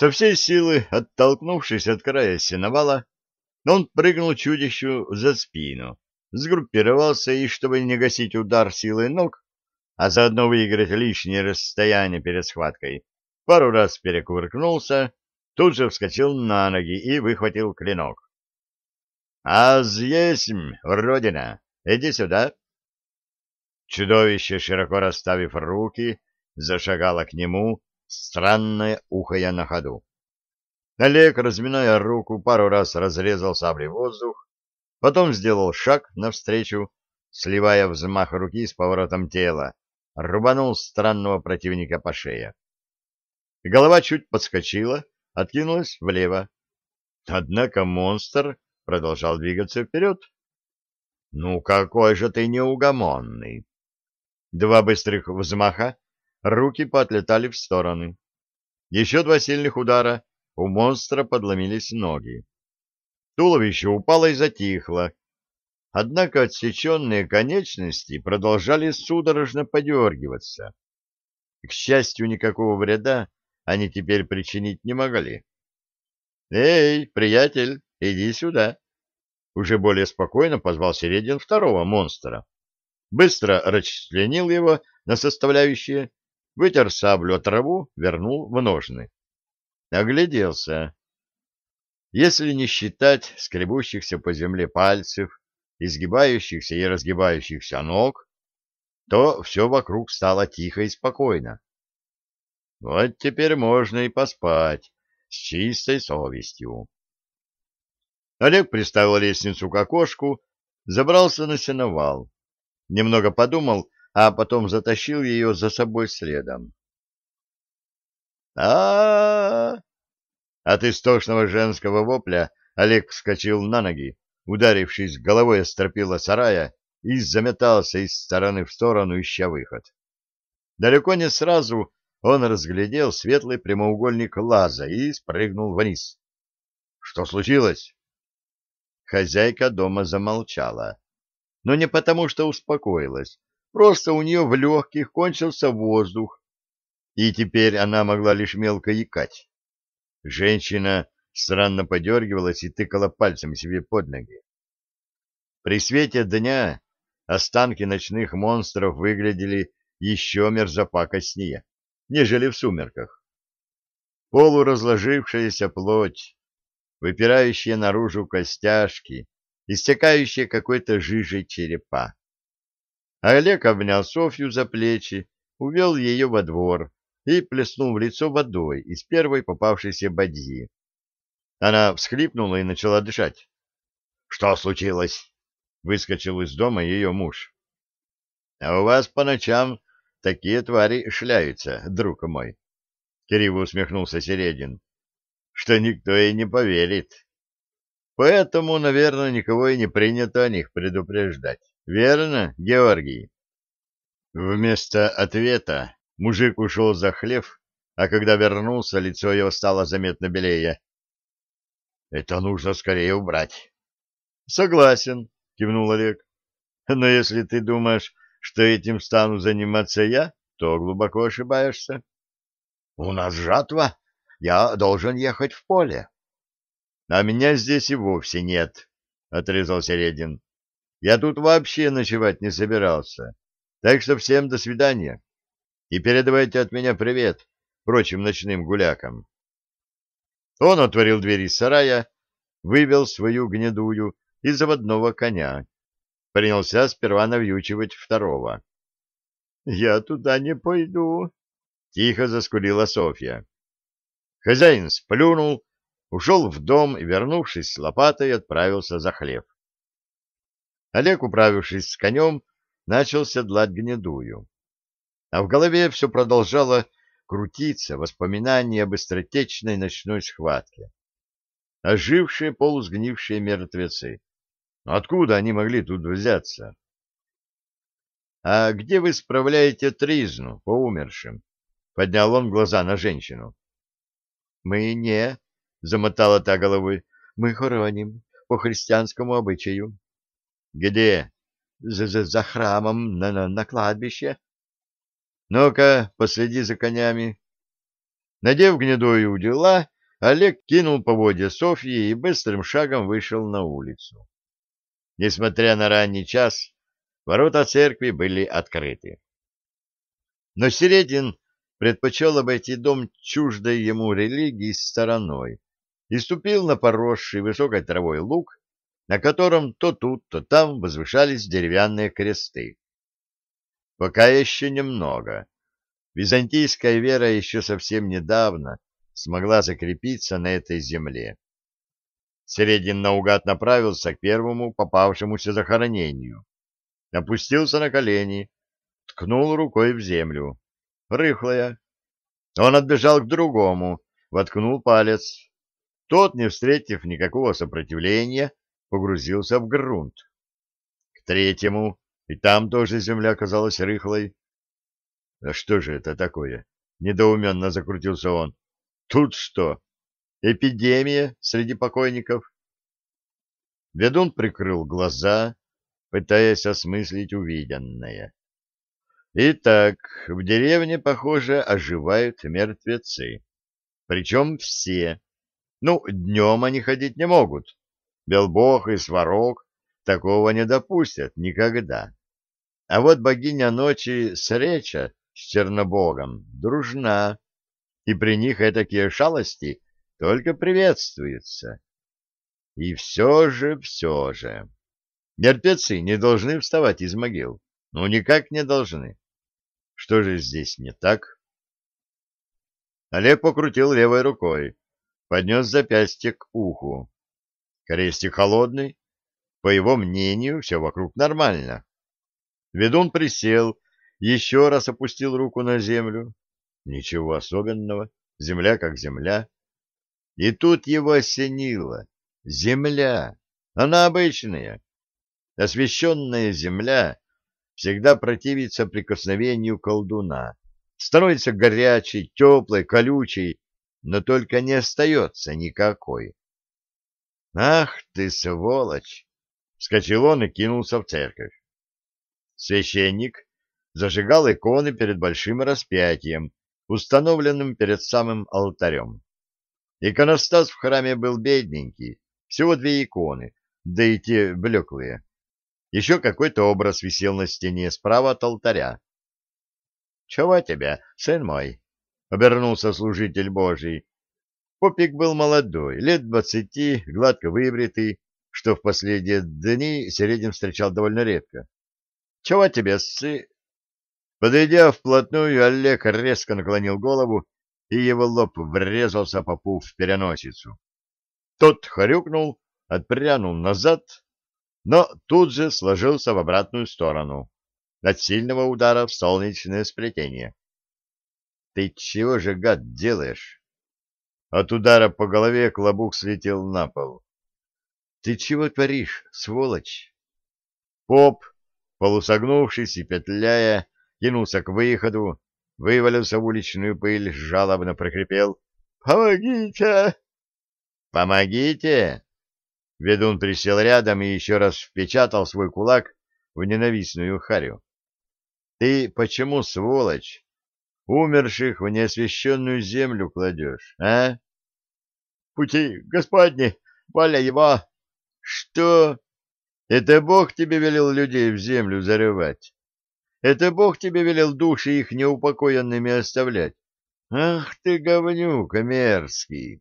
Со всей силы, оттолкнувшись от края сеновала, он прыгнул чудищу за спину, сгруппировался и, чтобы не гасить удар силой ног, а заодно выиграть лишнее расстояние перед схваткой, пару раз перекувыркнулся, тут же вскочил на ноги и выхватил клинок. «Аз есмь, Родина! Иди сюда!» Чудовище, широко расставив руки, зашагало к нему, странное ухая на ходу. Олег, разминая руку, пару раз разрезал саблей воздух, потом сделал шаг навстречу, сливая взмах руки с поворотом тела, рубанул странного противника по шее. Голова чуть подскочила, откинулась влево. Однако монстр продолжал двигаться вперед. «Ну какой же ты неугомонный!» Два быстрых взмаха, руки поотлетали в стороны. Еще два сильных удара, у монстра подломились ноги. Туловище упало и затихло. Однако отсеченные конечности продолжали судорожно подергиваться. К счастью, никакого вреда они теперь причинить не могли. «Эй, приятель, иди сюда!» Уже более спокойно позвал Середин второго монстра. Быстро расчленил его на составляющие, вытер саблю от траву, вернул в ножны. Огляделся. Если не считать скребущихся по земле пальцев, изгибающихся и разгибающихся ног, то все вокруг стало тихо и спокойно. Вот теперь можно и поспать с чистой совестью. Олег приставил лестницу к окошку, забрался на сеновал, немного подумал, а потом затащил ее за собой следом. а, От истошного женского вопля Олег вскочил на ноги, ударившись головой о стропила сарая, и заметался из стороны в сторону, ища выход. Далеко не сразу он разглядел светлый прямоугольник лаза и спрыгнул вниз. — Что случилось? Хозяйка дома замолчала. Но не потому, что успокоилась. Просто у нее в легких кончился воздух, и теперь она могла лишь мелко икать. Женщина странно подергивалась и тыкала пальцем себе под ноги. При свете дня останки ночных монстров выглядели еще мерзопакостнее, нежели в сумерках. Полуразложившаяся плоть, выпирающие наружу костяшки, истекающие какой-то жижей черепа. Олег обнял Софью за плечи, увел ее во двор и плеснул в лицо водой из первой попавшейся бадьи. Она всхлипнула и начала дышать. — Что случилось? — выскочил из дома ее муж. — А у вас по ночам такие твари шляются, друг мой. Криво усмехнулся Середин что никто и не поверит. Поэтому, наверное, никого и не принято о них предупреждать. Верно, Георгий? Вместо ответа мужик ушел за хлев, а когда вернулся, лицо его стало заметно белее. «Это нужно скорее убрать». «Согласен», — кивнул Олег. «Но если ты думаешь, что этим стану заниматься я, то глубоко ошибаешься». «У нас жатва», я должен ехать в поле. — А меня здесь и вовсе нет, — отрезал Середин. — Я тут вообще ночевать не собирался. Так что всем до свидания. И передавайте от меня привет прочим ночным гулякам. Он отворил двери сарая, вывел свою гнедую и заводного коня. Принялся сперва навьючивать второго. — Я туда не пойду, — тихо заскулила Софья. Хозяин сплюнул, ушел в дом и, вернувшись с лопатой, отправился за хлеб. Олег, управившись с конем, начал седлать гнедую. А в голове все продолжало крутиться воспоминания об быстротечной ночной схватке. Ожившие полусгнившие мертвецы. Откуда они могли тут взяться? — А где вы справляете тризну по умершим? — поднял он глаза на женщину. Мы не, — замотала та головой, — мы хороним по христианскому обычаю. — Где? За, за, за храмом на, на, на кладбище. Ну-ка, последи за конями. Надев гнедою удила, Олег кинул поводья Софьи и быстрым шагом вышел на улицу. Несмотря на ранний час, ворота церкви были открыты. Но Середин предпочел обойти дом чуждой ему религии стороной и ступил на поросший высокой травой луг, на котором то тут, то там возвышались деревянные кресты. Пока еще немного. Византийская вера еще совсем недавно смогла закрепиться на этой земле. Середин наугад направился к первому попавшемуся захоронению. Опустился на колени, ткнул рукой в землю. Рыхлая. Он отбежал к другому, воткнул палец. Тот, не встретив никакого сопротивления, погрузился в грунт. К третьему, и там тоже земля казалась рыхлой. — А что же это такое? — недоуменно закрутился он. Тут что? Эпидемия среди покойников? Ведун прикрыл глаза, пытаясь осмыслить увиденное. Итак, в деревне, похоже, оживают мертвецы. Причем все. Ну, днем они ходить не могут. Белбог и Сварог такого не допустят никогда. А вот богиня ночи Среча с Чернобогом дружна и при них этакие шалости только приветствуются. И все же, все же, мертвецы не должны вставать из могил. Ну, никак не должны. Что же здесь не так? Олег покрутил левой рукой, поднес запястье к уху. Крестик холодный. По его мнению, все вокруг нормально. Ведун присел, еще раз опустил руку на землю, Ничего особенного, земля как земля. И тут его осенило. Земля, она обычная. Освященная земля всегда противится прикосновению колдуна. Становится горячей, теплой, колючей, но только не остается никакой. «Ах ты, сволочь!» — вскочил он и кинулся в церковь. Священник зажигал иконы перед большим распятием, установленным перед самым алтарем. Иконостас в храме был бедненький, всего две иконы, да и те блеклые. Еще какой-то образ висел на стене справа от алтаря. — Чего тебе, сын мой? — обернулся служитель Божий. Попик был молодой, лет двадцати, гладко выбритый, что в последние дни Середин встречал довольно редко. — Чего тебе, сы... Подойдя вплотную, Олег резко наклонил голову, и его лоб врезался попу в переносицу. Тот хрюкнул, отпрянул назад, но тут же сложился в обратную сторону от сильного удара в солнечное сплетение. — Ты чего же, гад, делаешь? От удара по голове клобук слетел на пол. — Ты чего творишь, сволочь? Поп, полусогнувшись и петляя, кинулся к выходу, вывалился в уличную пыль, жалобно прокрепел. «Помогите!» «Помогите!» Ведун присел рядом и еще раз впечатал свой кулак в ненавистную харю. «Ты почему, сволочь, умерших в неосвященную землю кладешь, а?» «Пути, господни, воля его!» «Что? Это Бог тебе велел людей в землю зарывать?» Это Бог тебе велел души их неупокоенными оставлять. Ах ты, говнюка мерзкий!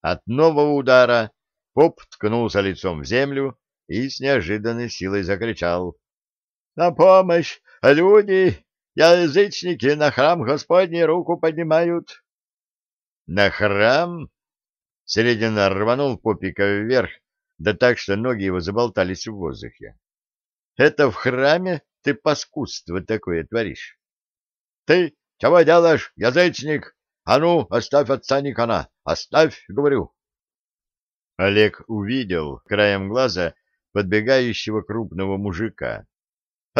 От нового удара поп ткнулся лицом в землю и с неожиданной силой закричал. — На помощь, люди! Язычники на храм Господний руку поднимают! — На храм? Середина рванул попика вверх, да так, что ноги его заболтались в воздухе. — Это в храме ты паскудство такое творишь? Ты чего делаешь, язычник? А ну, оставь отца Никона, оставь, говорю. Олег увидел краем глаза подбегающего крупного мужика.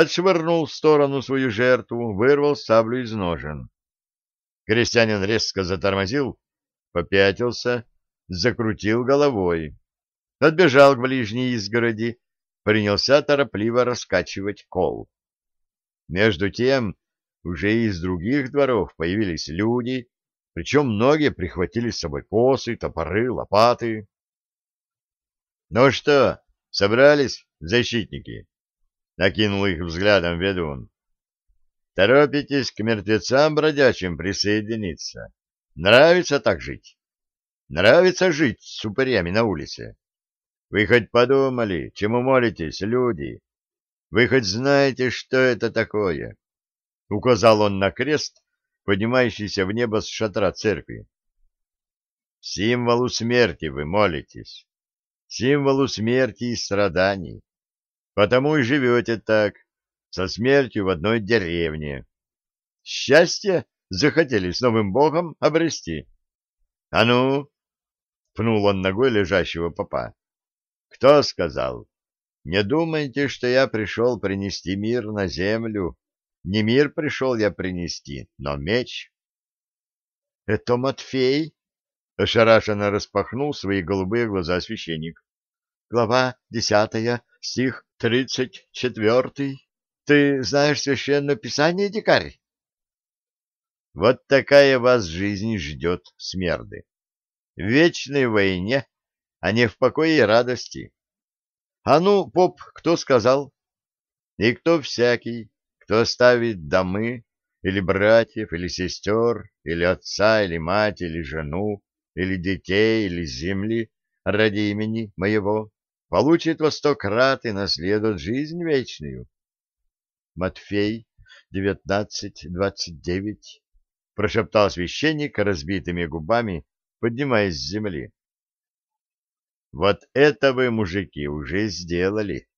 Отшвырнул в сторону свою жертву, вырвал саблю из ножен. Крестьянин резко затормозил, попятился, закрутил головой, отбежал к ближней изгороди, принялся торопливо раскачивать кол. Между тем уже из других дворов появились люди, причем многие прихватили с собой косы, топоры, лопаты. — Ну что, собрались, защитники? — накинул их взглядом ведун. — Торопитесь к мертвецам бродячим присоединиться. Нравится так жить? Нравится жить с упырями на улице? Вы хоть подумали, чему молитесь, люди? Вы хоть знаете, что это такое? Указал он на крест, поднимающийся в небо с шатра церкви. Символу смерти вы молитесь, символу смерти и страданий. Потому и живете так, со смертью в одной деревне. Счастье захотели с новым богом обрести. А ну, пнул он ногой лежащего попа. Кто сказал? Не думайте, что я пришел принести мир на землю. Не мир пришел я принести, но меч. — Это Матфей? — ошарашенно распахнул свои голубые глаза священник. — Глава десятая, стих тридцать четвертый. Ты знаешь священное писание, дикарь? Вот такая вас жизнь ждет, смерды. В вечной войне, а не в покое и радости. А ну, поп, кто сказал? И кто всякий, кто оставит домы, или братьев, или сестер, или отца, или мать, или жену, или детей, или земли ради имени моего, получит во сто крат и наследует жизнь вечную. Матфей, девятнадцать, двадцать девять, прошептал священник разбитыми губами, поднимаясь с земли. Вот это вы, мужики, уже сделали.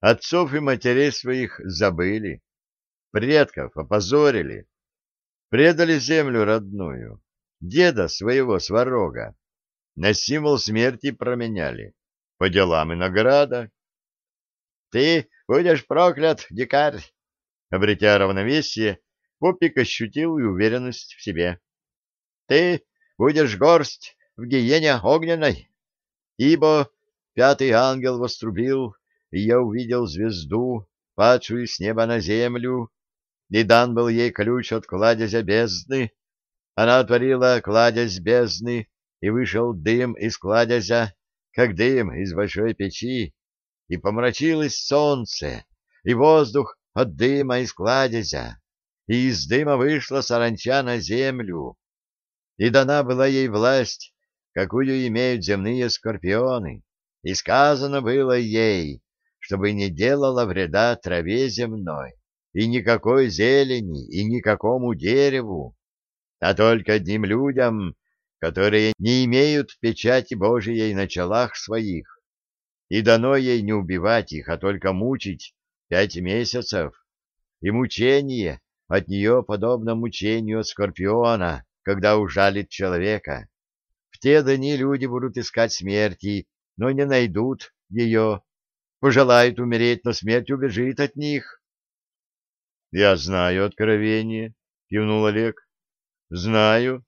Отцов и матерей своих забыли, предков опозорили, предали землю родную, деда своего сварога, на символ смерти променяли, по делам и награда. Ты будешь проклят, дикарь! Обретя равновесие, Попик ощутил и уверенность в себе. Ты будешь горсть в гиене огненной, ибо пятый ангел вострубил, и я увидел звезду, падшую с неба на землю, и дан был ей ключ от кладезя бездны. Она отворила кладезь бездны, и вышел дым из кладезя, как дым из большой печи, и помрачилось солнце, и воздух от дыма из кладезя, и из дыма вышла саранча на землю, и дана была ей власть, какую имеют земные скорпионы, и сказано было ей, чтобы не делала вреда траве земной, и никакой зелени, и никакому дереву, а только одним людям, которые не имеют печати Божией на челах своих, и дано ей не убивать их, а только мучить пять месяцев, и мучение от нее подобно мучению скорпиона, когда ужалит человека. В те дни люди будут искать смерти, но не найдут ее, пожелает умереть, но смерть убежит от них. — Я знаю откровение, — кивнул Олег. — Знаю,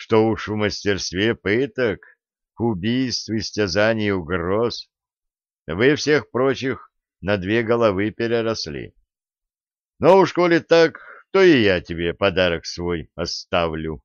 что уж в мастерстве пыток, убийств, истязаний и угроз вы всех прочих на две головы переросли. Но уж коли так, то и я тебе подарок свой оставлю.